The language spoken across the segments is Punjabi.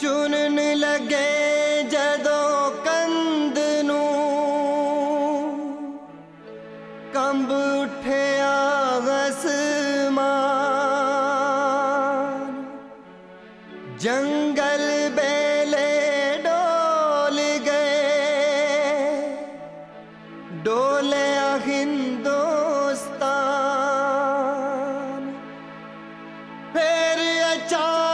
ਚੁਣਨ ਲੱਗੇ ਜਦੋਂ ਕੰਧ ਨੂੰ ਕੰਬ ਉਠਿਆ ਅਸਮਾਨ ਜੰਗਲ ਬੇਲੇ ਡੋਲ ਗਏ ਡੋਲਿਆ ਹਿੰਦੁਸਤਾਨ ਫਿਰ ਅਚਾਨਕ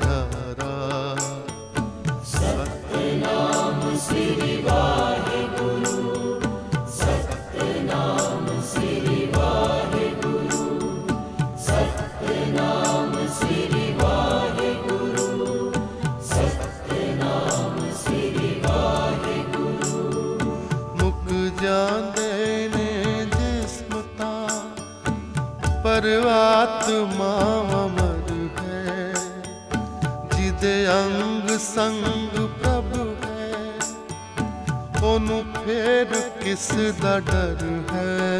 ਜਾਂਦੇ ਨੇ ਜਿਸਮ ਤਾਂ ਪਰ ਆਤਮਾ ਅਮਰ ਹੈ, ਜਿਹਦੇ ਅੰਗ ਸੰਗ ਪ੍ਰਭ ਹੈ, ਉਹਨੂੰ ਫੇਰ ਕਿਸ ਦਾ ਡਰ ਹੈ?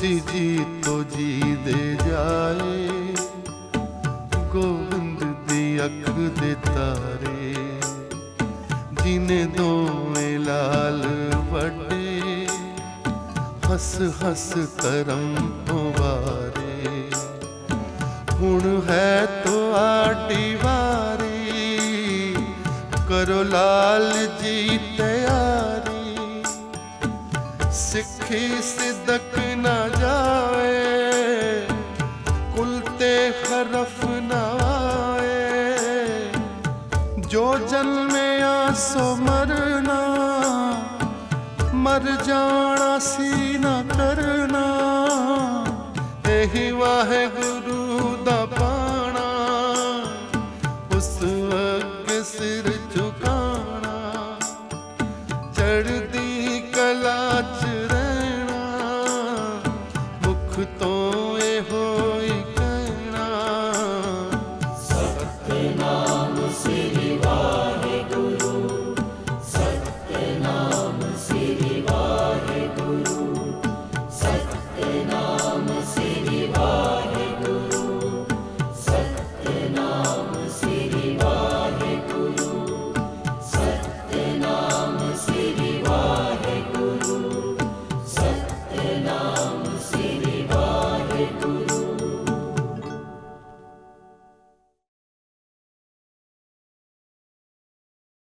ਤੁਸੀਂ ਜੀ ਤੋ ਜੀ ਦੇ ਜਾਏ ਗੋਬਿੰਦ ਦੀ ਅੱਖ ਦੇ ਤਾਰੇ, ਜਿਨੇ ਦੋਵੇਂ ਲਾਲ ਵੱਡੇ, ਹੱਸ ਹੱਸ ਕਰਮ ਵਾਰੇ ਹੁਣ ਹੈ ਤੁਹਾਡੀ ਵਾਰੀ, ਕਰੋ ਲਾਲ ਜੀ ਤਿਆਰੀ। सिखी सिदक ना जाए, कुलते हरफ न आए। जो जल में आसो मरना, मर जाना सीना करना, यही वाहे गुरु ਤੋਂ ਇਹੋ ਇੱਕ Hare